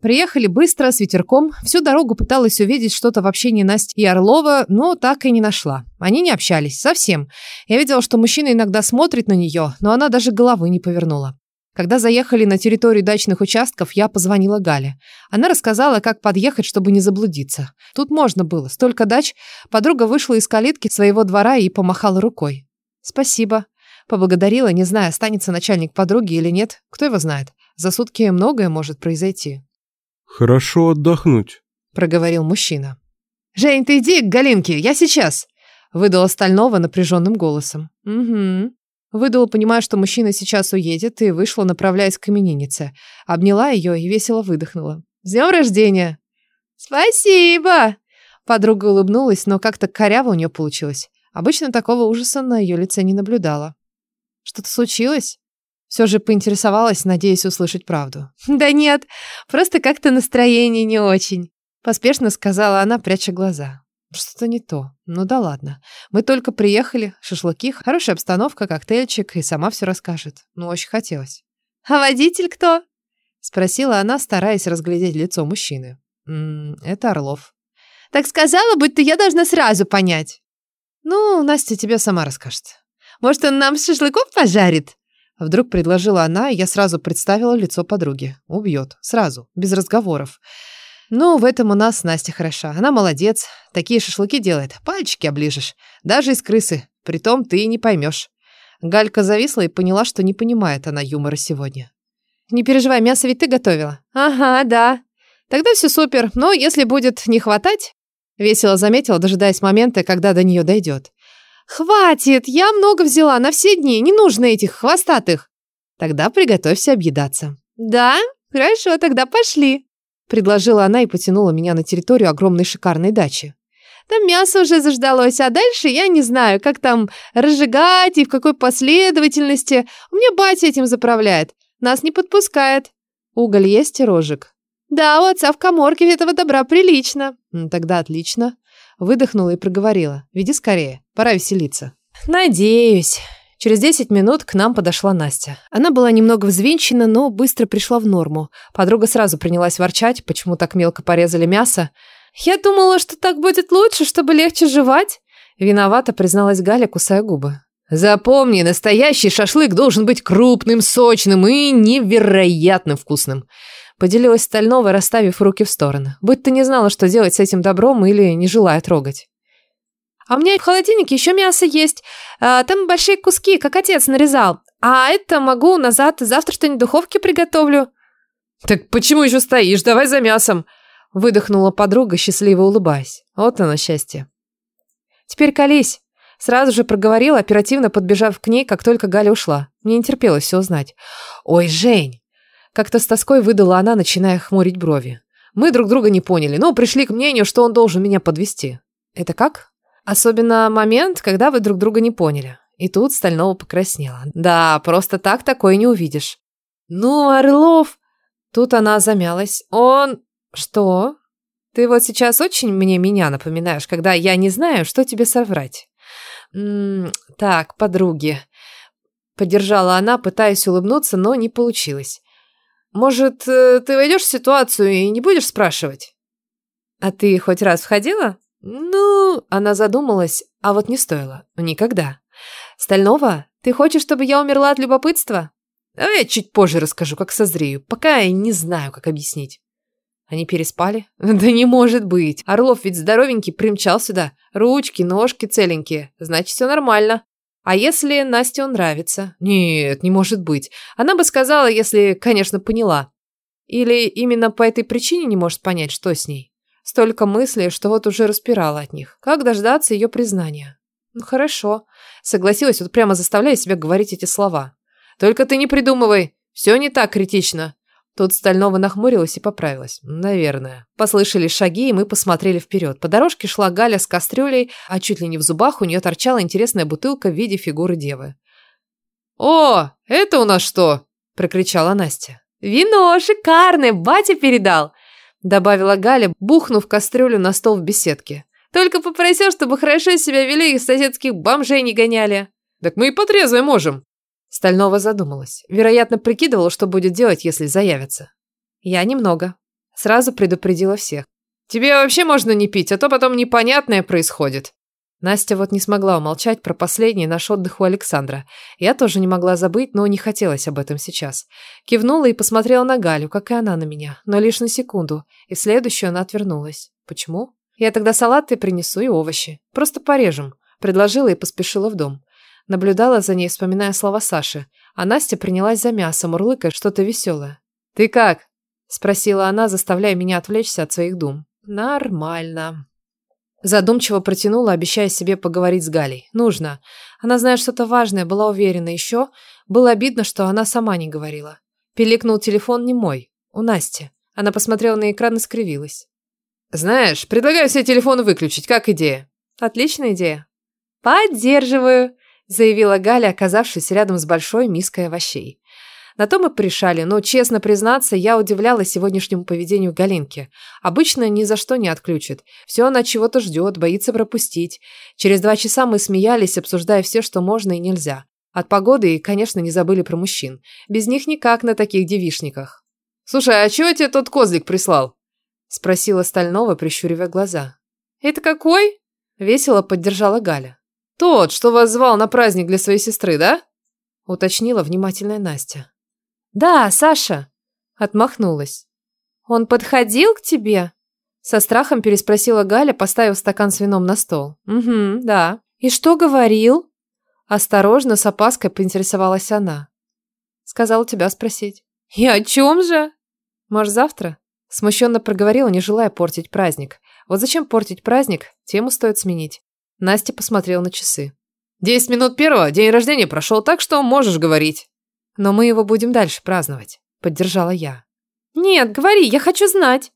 Приехали быстро, с ветерком. Всю дорогу пыталась увидеть что-то в общении Насти и Орлова, но так и не нашла. Они не общались, совсем. Я видела, что мужчина иногда смотрит на нее, но она даже головы не повернула. Когда заехали на территорию дачных участков, я позвонила Гале. Она рассказала, как подъехать, чтобы не заблудиться. Тут можно было, столько дач. Подруга вышла из калитки своего двора и помахала рукой. «Спасибо». Поблагодарила, не зная, останется начальник подруги или нет. Кто его знает. За сутки многое может произойти. «Хорошо отдохнуть», — проговорил мужчина. «Жень, ты иди к Галинке, я сейчас», — выдала Стального напряженным голосом. «Угу». Выдала, понимая, что мужчина сейчас уедет, и вышла, направляясь к имениннице. Обняла ее и весело выдохнула. «С днем рождения!» «Спасибо!» Подруга улыбнулась, но как-то коряво у нее получилось. Обычно такого ужаса на ее лице не наблюдала. «Что-то случилось?» Все же поинтересовалась, надеясь услышать правду. «Да нет, просто как-то настроение не очень», — поспешно сказала она, пряча глаза. Что-то не то. Ну да ладно. Мы только приехали, шашлыки, хорошая обстановка, коктейльчик, и сама все расскажет. Ну, очень хотелось. «А водитель кто?» — спросила она, стараясь разглядеть лицо мужчины. «М -м, «Это Орлов». «Так сказала, будто я должна сразу понять». «Ну, Настя тебе сама расскажет. Может, он нам шашлыков пожарит?» Вдруг предложила она, и я сразу представила лицо подруги. Убьет. Сразу. Без разговоров. Ну, в этом у нас Настя хороша. Она молодец. Такие шашлыки делает. Пальчики оближешь. Даже из крысы. Притом ты не поймешь. Галька зависла и поняла, что не понимает она юмора сегодня. «Не переживай, мясо ведь ты готовила?» «Ага, да». «Тогда все супер. Но если будет не хватать...» Весело заметила, дожидаясь момента, когда до нее дойдет. «Хватит! Я много взяла на все дни, не нужно этих хвостатых!» «Тогда приготовься объедаться». «Да? Хорошо, тогда пошли!» Предложила она и потянула меня на территорию огромной шикарной дачи. Там мясо уже заждалось, а дальше я не знаю, как там разжигать и в какой последовательности. У меня батя этим заправляет. Нас не подпускает. Уголь есть и рожек. Да, у отца в коморке этого добра прилично. Тогда отлично. Выдохнула и проговорила. «Веди скорее, пора веселиться». «Надеюсь». Через 10 минут к нам подошла Настя. Она была немного взвинчена, но быстро пришла в норму. Подруга сразу принялась ворчать, почему так мелко порезали мясо. «Я думала, что так будет лучше, чтобы легче жевать». Виновата призналась Галя, кусая губы. «Запомни, настоящий шашлык должен быть крупным, сочным и невероятно вкусным. Поделилась Стальнова, расставив руки в стороны. Будь ты не знала, что делать с этим добром или не желая трогать. А у меня в холодильнике еще мясо есть. А, там большие куски, как отец нарезал. А это могу назад, завтра что-нибудь в духовке приготовлю. Так почему еще стоишь? Давай за мясом. Выдохнула подруга, счастливо улыбаясь. Вот оно счастье. Теперь колись. Сразу же проговорила, оперативно подбежав к ней, как только Галя ушла. Мне не терпелось все узнать. «Ой, Жень, как-то с тоской выдала она, начиная хмурить брови. Мы друг друга не поняли, но пришли к мнению, что он должен меня подвести. Это как? Особенно момент, когда вы друг друга не поняли. И тут Стального покраснела. Да, просто так такое не увидишь. Ну, Орлов... Тут она замялась. Он... Что? Ты вот сейчас очень мне меня напоминаешь, когда я не знаю, что тебе соврать. М -м так, подруги. Поддержала она, пытаясь улыбнуться, но не получилось. Может, э, ты войдешь в ситуацию и не будешь спрашивать? А ты хоть раз входила? Ну, она задумалась, а вот не стоило. Никогда. Стального, ты хочешь, чтобы я умерла от любопытства? Давай я чуть позже расскажу, как созрею, пока я не знаю, как объяснить. Они переспали? Да не может быть. Орлов ведь здоровенький примчал сюда. Ручки, ножки целенькие. Значит, все нормально. А если Насте он нравится? Нет, не может быть. Она бы сказала, если, конечно, поняла. Или именно по этой причине не может понять, что с ней. Столько мыслей, что вот уже распирала от них. Как дождаться ее признания? Ну хорошо. Согласилась, вот прямо заставляя себя говорить эти слова. Только ты не придумывай. Все не так критично. Тут Стального нахмурилась и поправилась. Наверное. Послышались шаги, и мы посмотрели вперед. По дорожке шла Галя с кастрюлей, а чуть ли не в зубах у нее торчала интересная бутылка в виде фигуры девы. «О, это у нас что?» – прокричала Настя. «Вино шикарное, батя передал!» – добавила Галя, бухнув кастрюлю на стол в беседке. «Только попросил, чтобы хорошо себя вели и соседских бомжей не гоняли». «Так мы и по можем», Стального задумалась. Вероятно, прикидывала, что будет делать, если заявятся. Я немного. Сразу предупредила всех. «Тебе вообще можно не пить, а то потом непонятное происходит». Настя вот не смогла умолчать про последний наш отдых у Александра. Я тоже не могла забыть, но не хотелось об этом сейчас. Кивнула и посмотрела на Галю, как и она на меня, но лишь на секунду, и следующую она отвернулась. Почему? Я тогда салаты принесу и овощи. Просто порежем. Предложила и поспешила в дом. Наблюдала за ней, вспоминая слова Саши, а Настя принялась за мясо, мурлыкая что-то веселое. «Ты как?» – спросила она, заставляя меня отвлечься от своих дум. «Нормально». Задумчиво протянула, обещая себе поговорить с Галей. Нужно. Она знает что-то важное, была уверена. Еще было обидно, что она сама не говорила. Пиликнул телефон не мой, у Насти. Она посмотрела на экран и скривилась. «Знаешь, предлагаю все телефоны выключить. Как идея?» «Отличная идея». «Поддерживаю», – заявила Галя, оказавшись рядом с большой миской овощей. На то мы пришали, но, честно признаться, я удивлялась сегодняшнему поведению Галинки. Обычно ни за что не отключит. Все она чего-то ждет, боится пропустить. Через два часа мы смеялись, обсуждая все, что можно и нельзя. От погоды и, конечно, не забыли про мужчин. Без них никак на таких девишниках. «Слушай, а чего тебе тот козлик прислал?» Спросила Стального, прищуривая глаза. «Это какой?» Весело поддержала Галя. «Тот, что вас звал на праздник для своей сестры, да?» Уточнила внимательная Настя. «Да, Саша!» Отмахнулась. «Он подходил к тебе?» Со страхом переспросила Галя, поставив стакан с вином на стол. «Угу, да». «И что говорил?» Осторожно, с опаской поинтересовалась она. «Сказал тебя спросить». «И о чем же?» «Может, завтра?» Смущенно проговорила, не желая портить праздник. Вот зачем портить праздник? Тему стоит сменить. Настя посмотрела на часы. «Десять минут первого, день рождения прошел так, что можешь говорить». Но мы его будем дальше праздновать, поддержала я. Нет, говори, я хочу знать.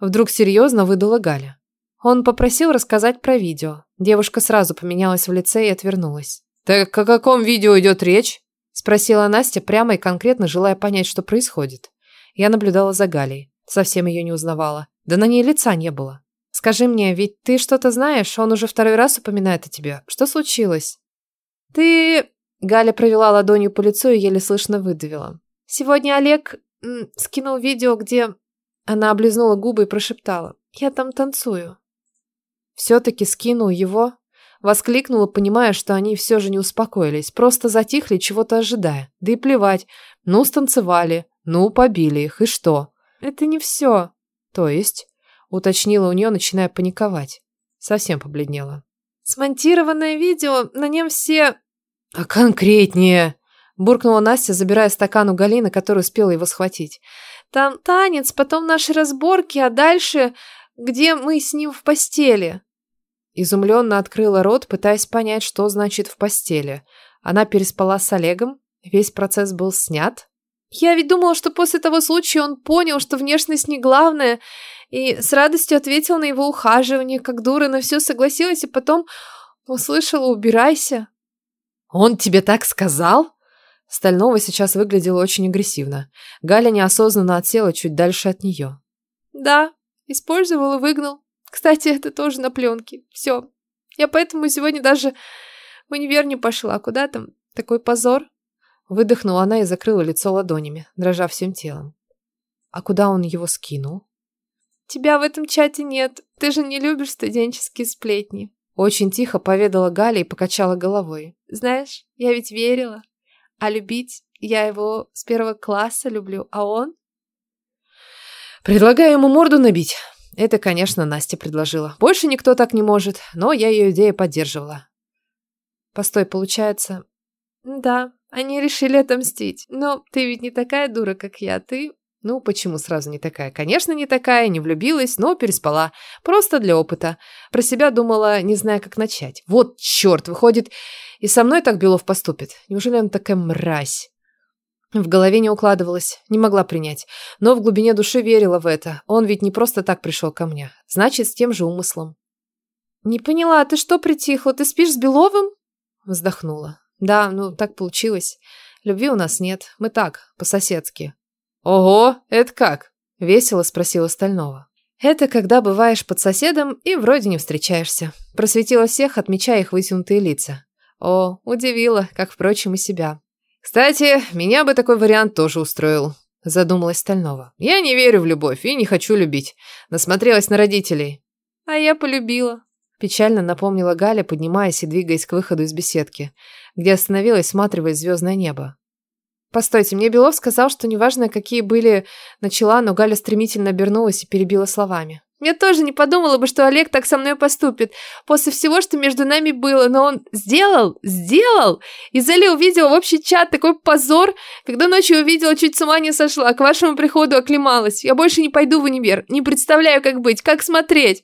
Вдруг серьезно выдала Галя. Он попросил рассказать про видео. Девушка сразу поменялась в лице и отвернулась. «Так о каком видео идет речь?» Спросила Настя, прямо и конкретно желая понять, что происходит. Я наблюдала за Галей. Совсем ее не узнавала. Да на ней лица не было. «Скажи мне, ведь ты что-то знаешь? Он уже второй раз упоминает о тебе. Что случилось?» «Ты Галя провела ладонью по лицу и еле слышно выдавила. «Сегодня Олег скинул видео, где...» Она облизнула губы и прошептала. «Я там танцую». Все-таки скинул его. Воскликнула, понимая, что они все же не успокоились. Просто затихли, чего-то ожидая. Да и плевать. Ну, станцевали. Ну, побили их. И что? Это не все. То есть? Уточнила у нее, начиная паниковать. Совсем побледнела. Смонтированное видео, на нем все «А конкретнее?» – буркнула Настя, забирая стакан у Галины, который успела его схватить. «Там танец, потом наши разборки, а дальше, где мы с ним в постели». Изумленно открыла рот, пытаясь понять, что значит «в постели». Она переспала с Олегом? Весь процесс был снят? Я ведь думала, что после того случая он понял, что внешность не главное, и с радостью ответил на его ухаживание, как дура, на все согласилась, и потом услышала «убирайся». «Он тебе так сказал?» Стального сейчас выглядела очень агрессивно. Галя неосознанно отсела чуть дальше от нее. «Да, использовал и выгнал. Кстати, это тоже на пленке. Все. Я поэтому сегодня даже в универ не пошла. Куда там? Такой позор». Выдохнула она и закрыла лицо ладонями, дрожа всем телом. «А куда он его скинул?» «Тебя в этом чате нет. Ты же не любишь студенческие сплетни». Очень тихо поведала Галя и покачала головой. Знаешь, я ведь верила. А любить я его с первого класса люблю, а он? Предлагаю ему морду набить. Это, конечно, Настя предложила. Больше никто так не может, но я ее идею поддерживала. Постой, получается... Да, они решили отомстить. Но ты ведь не такая дура, как я. Ты ну, почему сразу не такая? Конечно, не такая, не влюбилась, но переспала. Просто для опыта. Про себя думала, не зная, как начать. Вот черт, выходит, и со мной так Белов поступит. Неужели он такая мразь? В голове не укладывалось, не могла принять. Но в глубине души верила в это. Он ведь не просто так пришел ко мне. Значит, с тем же умыслом. «Не поняла, ты что притихла? Ты спишь с Беловым?» Вздохнула. «Да, ну так получилось. Любви у нас нет. Мы так, по-соседски. «Ого, это как?» – весело спросила Стального. «Это когда бываешь под соседом и вроде не встречаешься». Просветила всех, отмечая их высунутые лица. О, удивила, как, впрочем, и себя. «Кстати, меня бы такой вариант тоже устроил». Задумалась Стальнова. Я не верю в любовь и не хочу любить. Насмотрелась на родителей. А я полюбила. Печально напомнила Галя, поднимаясь и двигаясь к выходу из беседки, где остановилась, всматриваясь звездное небо. «Постойте, мне Белов сказал, что неважно, какие были начала, но Галя стремительно обернулась и перебила словами. Я тоже не подумала бы, что Олег так со мной поступит. После всего, что между нами было. Но он сделал, сделал. И залил видео в общий чат. Такой позор. Когда ночью увидела, чуть с ума не сошла. К вашему приходу оклемалась. Я больше не пойду в универ. Не представляю, как быть, как смотреть.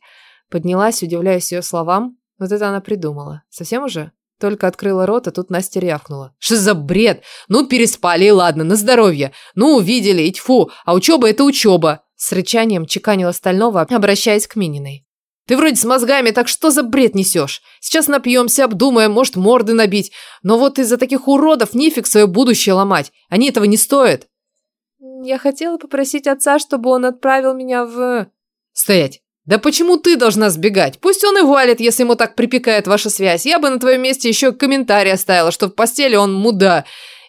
Поднялась, удивляясь ее словам. Вот это она придумала. Совсем уже? Только открыла рот, а тут Настя рявкнула. «Что за бред? Ну, переспали, и ладно, на здоровье. Ну, увидели, и тьфу, а учеба – это учеба. С рычанием чеканила Стального, обращаясь к Мининой. «Ты вроде с мозгами, так что за бред несешь? Сейчас напьемся, обдумаем, может, морды набить. Но вот из-за таких уродов нифиг свое будущее ломать. Они этого не стоят». «Я хотела попросить отца, чтобы он отправил меня в...» «Стоять! Да почему ты должна сбегать? Пусть он и валит, если ему так припекает ваша связь. Я бы на твоем месте еще комментарий оставила, что в постели он муда.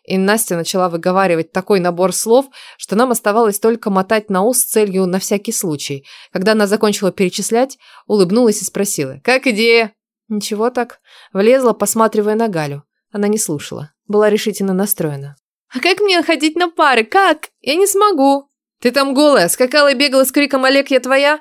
И Настя начала выговаривать такой набор слов, что нам оставалось только мотать на ус с целью на всякий случай. Когда она закончила перечислять, улыбнулась и спросила. «Как идея?» Ничего так. Влезла, посматривая на Галю. Она не слушала. Была решительно настроена. «А как мне ходить на пары? Как? Я не смогу!» «Ты там голая, скакала и бегала с криком «Олег, я твоя?»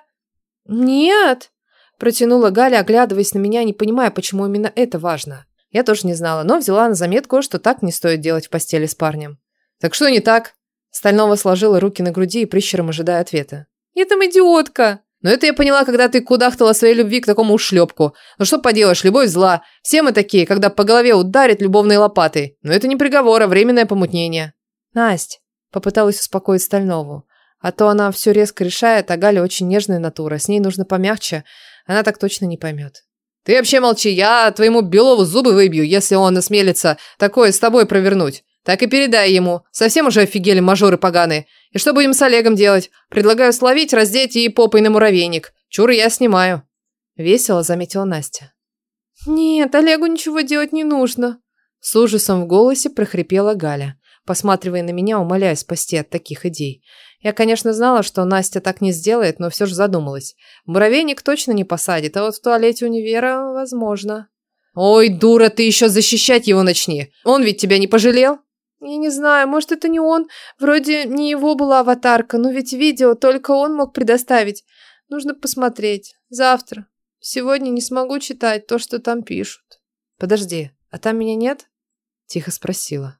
«Нет!» Протянула Галя, оглядываясь на меня, не понимая, почему именно это важно. Я тоже не знала, но взяла на заметку, что так не стоит делать в постели с парнем. «Так что не так?» Стального сложила руки на груди и прищером ожидая ответа. «Я там идиотка!» «Но это я поняла, когда ты кудахтала своей любви к такому ушлепку. Ну что поделаешь, любовь зла. Все мы такие, когда по голове ударит любовной лопатой. Но это не приговор, а временное помутнение». «Насть», – попыталась успокоить Стальнову. А то она все резко решает, а Галя очень нежная натура. С ней нужно помягче. Она так точно не поймет. Ты вообще молчи, я твоему Белову зубы выбью, если он осмелится такое с тобой провернуть. Так и передай ему. Совсем уже офигели мажоры поганые. И что будем с Олегом делать? Предлагаю словить, раздеть и попой на муравейник. Чур я снимаю. Весело заметила Настя. Нет, Олегу ничего делать не нужно. С ужасом в голосе прохрипела Галя, посматривая на меня, умоляя спасти от таких идей. Я, конечно, знала, что Настя так не сделает, но все же задумалась. Муравейник точно не посадит, а вот в туалете универа возможно. «Ой, дура, ты еще защищать его начни! Он ведь тебя не пожалел?» «Я не знаю, может, это не он. Вроде не его была аватарка, но ведь видео только он мог предоставить. Нужно посмотреть. Завтра. Сегодня не смогу читать то, что там пишут». «Подожди, а там меня нет?» Тихо спросила.